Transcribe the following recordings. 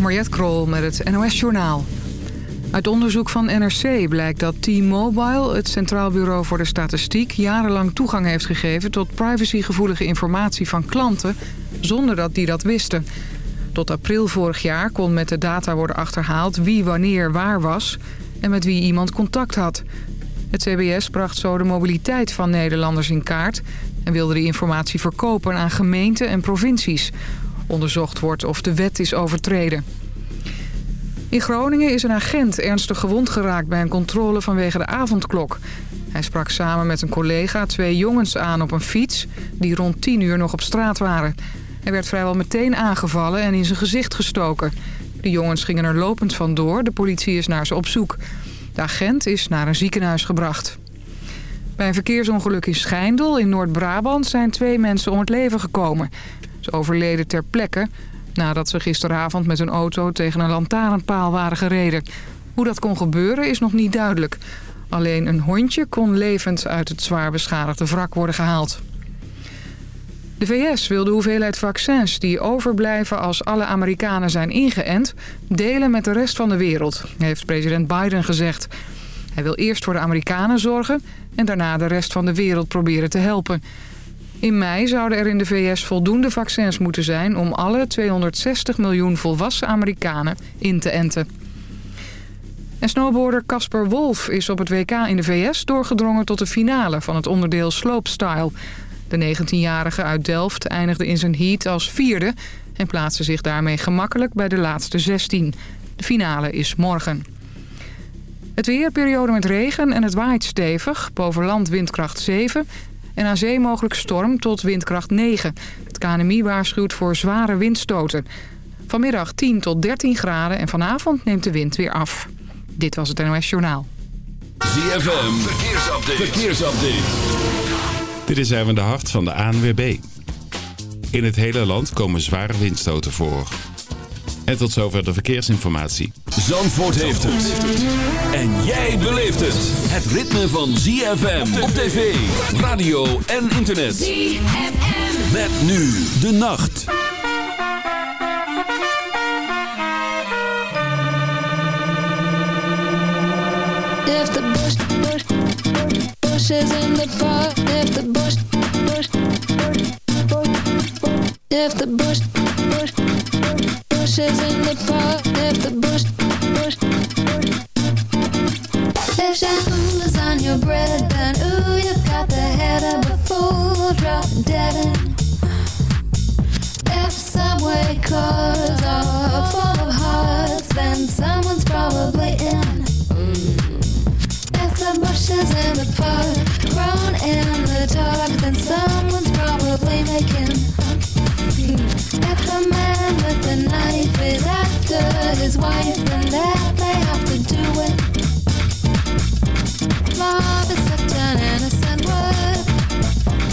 Mariette Krol met het NOS Journaal. Uit onderzoek van NRC blijkt dat T-Mobile, het Centraal Bureau voor de Statistiek... jarenlang toegang heeft gegeven tot privacygevoelige informatie van klanten... zonder dat die dat wisten. Tot april vorig jaar kon met de data worden achterhaald wie wanneer waar was... en met wie iemand contact had. Het CBS bracht zo de mobiliteit van Nederlanders in kaart... en wilde die informatie verkopen aan gemeenten en provincies. Onderzocht wordt of de wet is overtreden. In Groningen is een agent ernstig gewond geraakt bij een controle vanwege de avondklok. Hij sprak samen met een collega twee jongens aan op een fiets... die rond 10 uur nog op straat waren. Hij werd vrijwel meteen aangevallen en in zijn gezicht gestoken. De jongens gingen er lopend vandoor. De politie is naar ze op zoek. De agent is naar een ziekenhuis gebracht. Bij een verkeersongeluk in Schijndel in Noord-Brabant zijn twee mensen om het leven gekomen. Overleden ter plekke nadat ze gisteravond met een auto tegen een lantaarnpaal waren gereden. Hoe dat kon gebeuren is nog niet duidelijk. Alleen een hondje kon levend uit het zwaar beschadigde wrak worden gehaald. De VS wil de hoeveelheid vaccins die overblijven als alle Amerikanen zijn ingeënt... delen met de rest van de wereld, heeft president Biden gezegd. Hij wil eerst voor de Amerikanen zorgen en daarna de rest van de wereld proberen te helpen. In mei zouden er in de VS voldoende vaccins moeten zijn... om alle 260 miljoen volwassen Amerikanen in te enten. En snowboarder Casper Wolf is op het WK in de VS doorgedrongen tot de finale van het onderdeel slopestyle. De 19-jarige uit Delft eindigde in zijn heat als vierde... en plaatste zich daarmee gemakkelijk bij de laatste 16. De finale is morgen. Het weer, periode met regen en het waait stevig. Boven land windkracht 7 en aan zee mogelijk storm tot windkracht 9. Het KNMI waarschuwt voor zware windstoten. Vanmiddag 10 tot 13 graden en vanavond neemt de wind weer af. Dit was het NOS Journaal. ZFM, verkeersupdate. verkeersupdate. Dit is even de hart van de ANWB. In het hele land komen zware windstoten voor. En tot zover de verkeersinformatie. Zandvoort heeft het. En jij beleeft het. Het ritme van ZFM op tv, radio en internet. ZFM. Met nu de nacht. If the bush, bush, bush is in the fire, if the bush, bush, bush, if the bush, bush, bush is in the fire, if the bush, bush, if shampoo is on your bread, then ooh, you've got the head of a fool, drop dead in. If subway cars are full of hearts, then someone's probably in. If the bushes in the park grown in the dark, then someone's probably making. If the man is after his wife, then that they have to do it. Love is such an innocent word,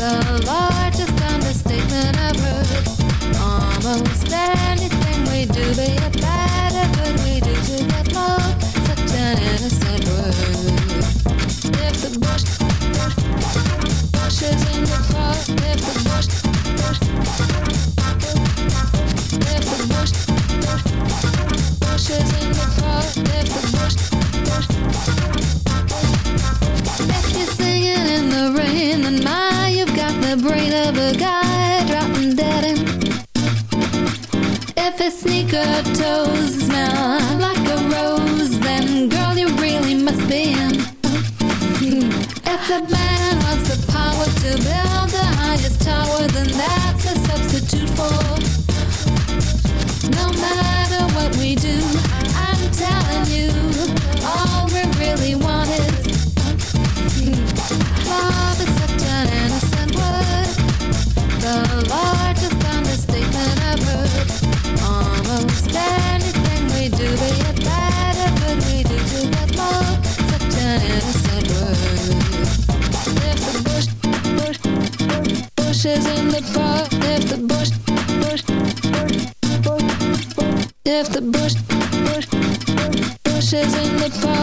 the largest understatement I've heard. Almost anything we do, be it bad or good, we do to get love. Such an innocent word. Bush, in the bush, good. Bush is in the park, if the bush, bush, bush, bush, if the bush, bush, bush is in the park,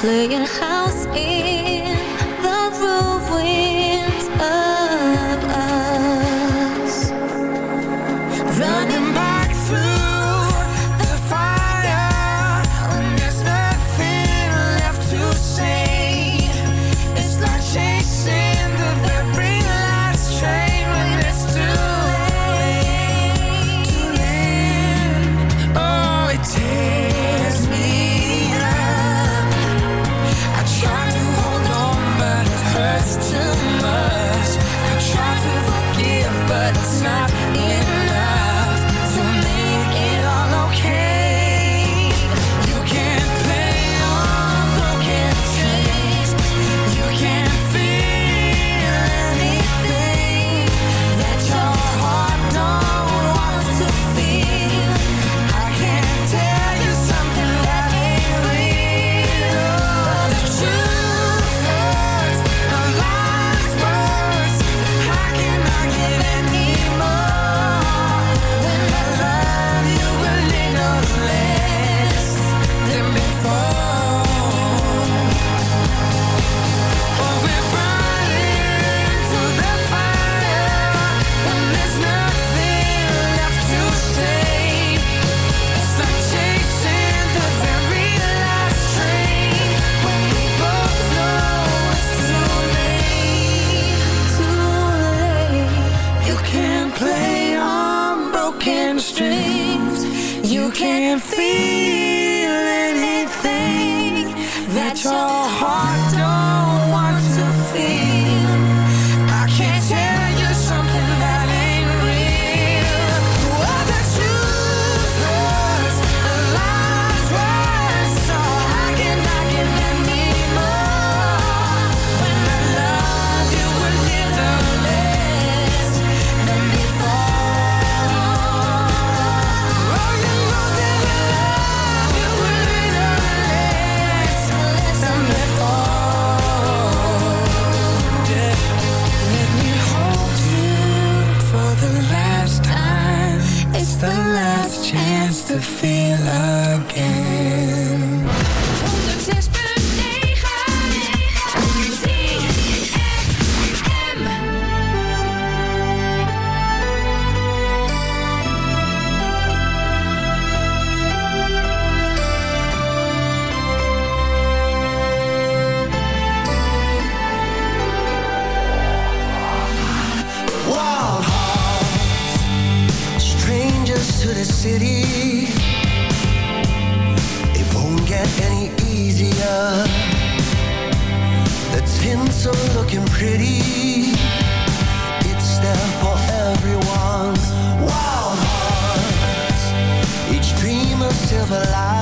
playing high city. It won't get any easier. The tints are looking pretty. It's there for everyone. Wild hearts, each dream a silver light.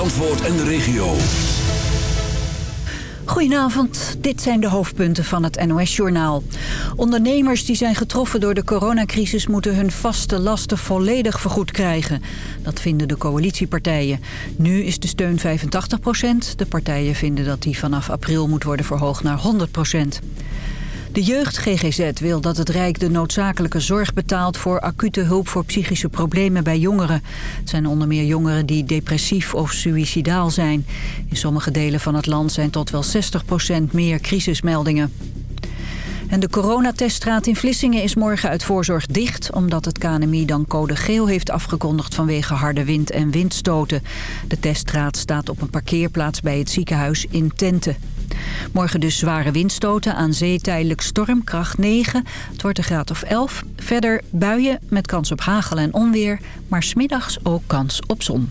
Zandvoort en de regio. Goedenavond, dit zijn de hoofdpunten van het NOS-journaal. Ondernemers die zijn getroffen door de coronacrisis... moeten hun vaste lasten volledig vergoed krijgen. Dat vinden de coalitiepartijen. Nu is de steun 85 De partijen vinden dat die vanaf april moet worden verhoogd naar 100 de jeugd GGZ wil dat het Rijk de noodzakelijke zorg betaalt... voor acute hulp voor psychische problemen bij jongeren. Het zijn onder meer jongeren die depressief of suïcidaal zijn. In sommige delen van het land zijn tot wel 60% meer crisismeldingen. En de coronateststraat in Vlissingen is morgen uit voorzorg dicht... omdat het KNMI dan code geel heeft afgekondigd vanwege harde wind en windstoten. De teststraat staat op een parkeerplaats bij het ziekenhuis in Tenten. Morgen dus zware windstoten, aan zee tijdelijk stormkracht 9. Het wordt een graad of 11. Verder buien met kans op hagel en onweer, maar smiddags ook kans op zon.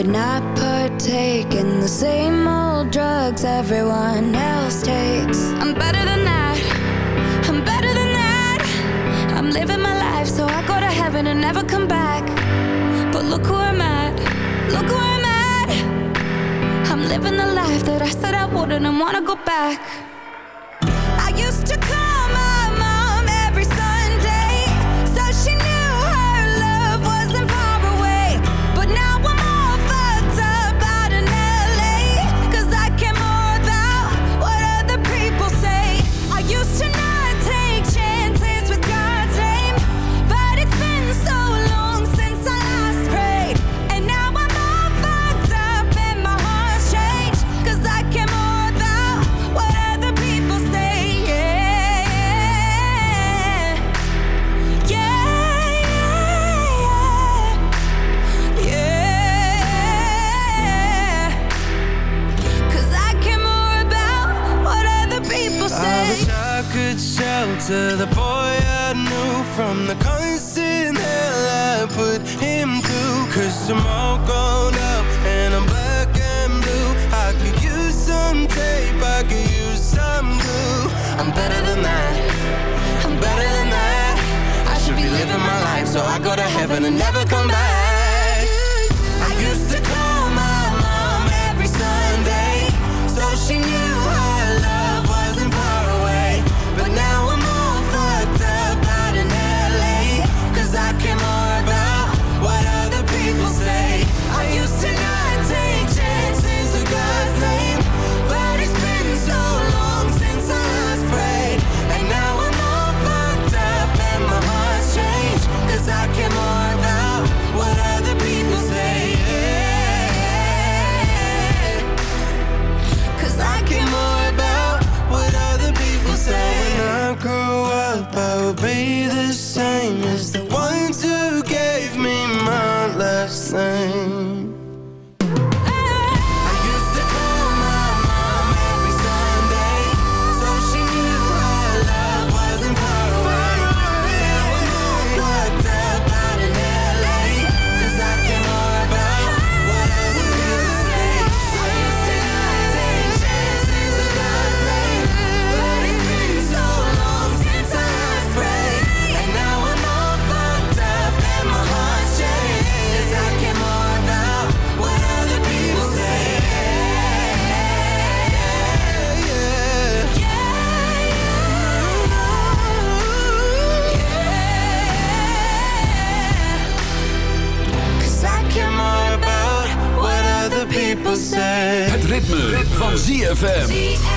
would not partake in the same old drugs everyone else takes. I'm better than that. I'm better than that. I'm living my life so I go to heaven and never come back. But look who I'm at. Look who I'm at. I'm living the life that I said I wouldn't and wanna go back. So I go to heaven and never come back. ZFM.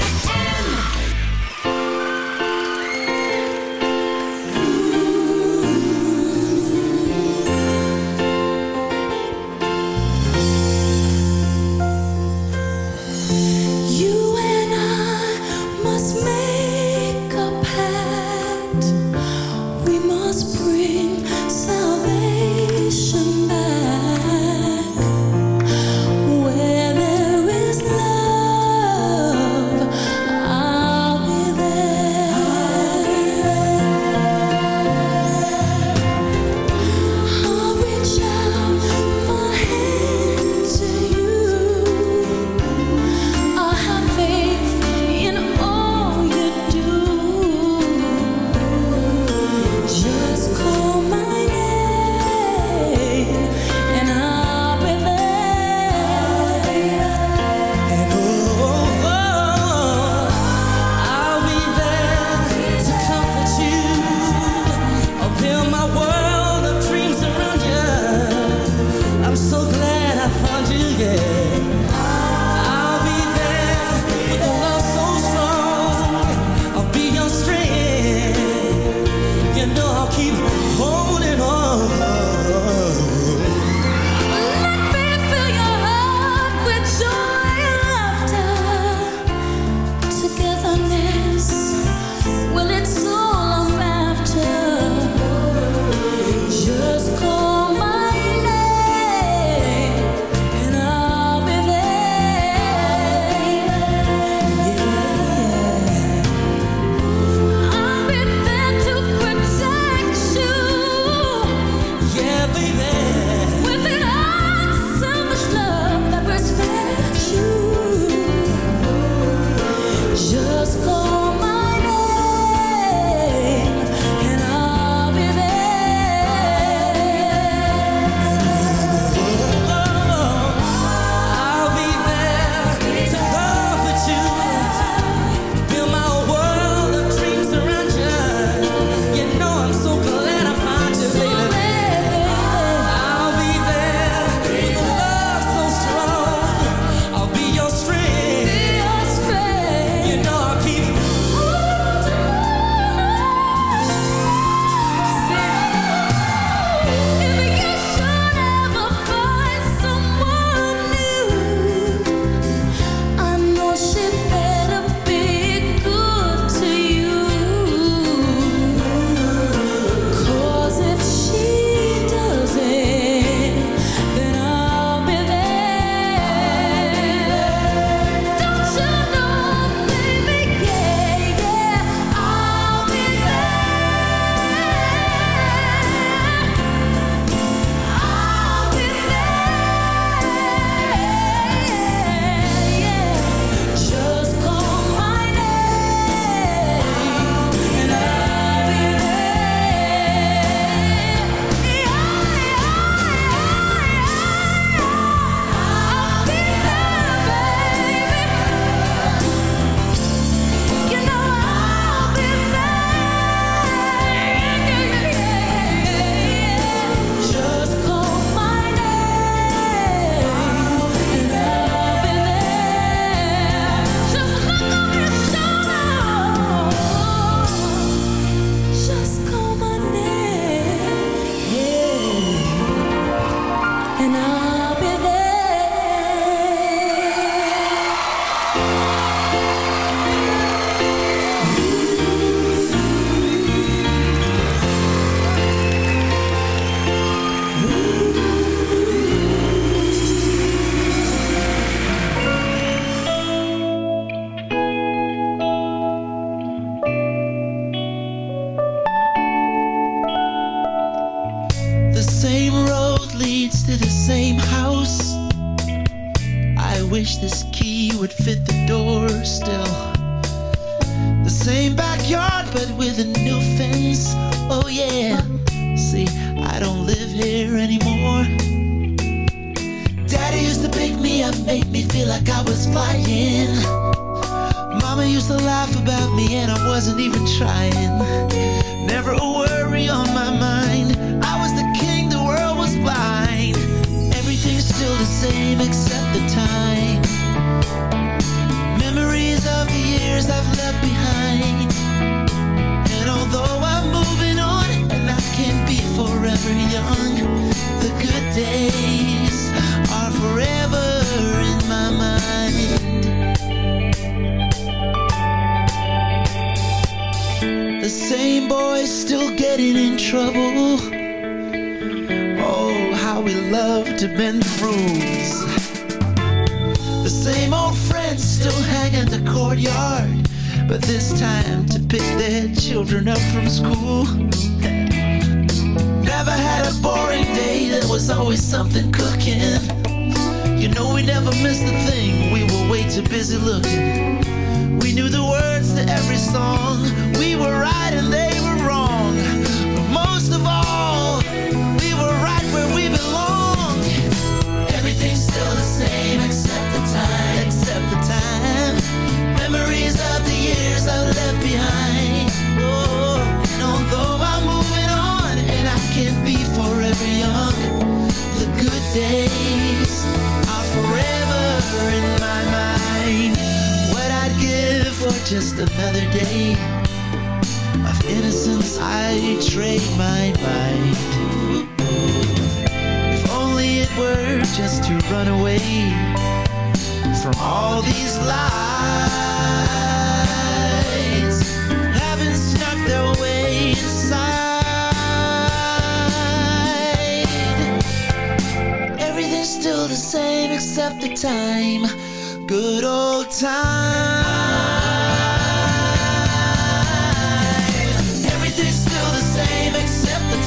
just another day of innocence. I trade my mind. If only it were just to run away from all these lies. Haven't their way inside. Everything's still the same except the time. Good old time.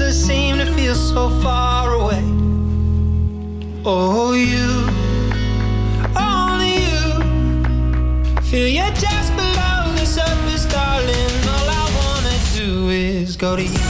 doesn't seem to feel so far away. Oh, you, only you. Feel you just below the surface, darling. All I wanna do is go to you.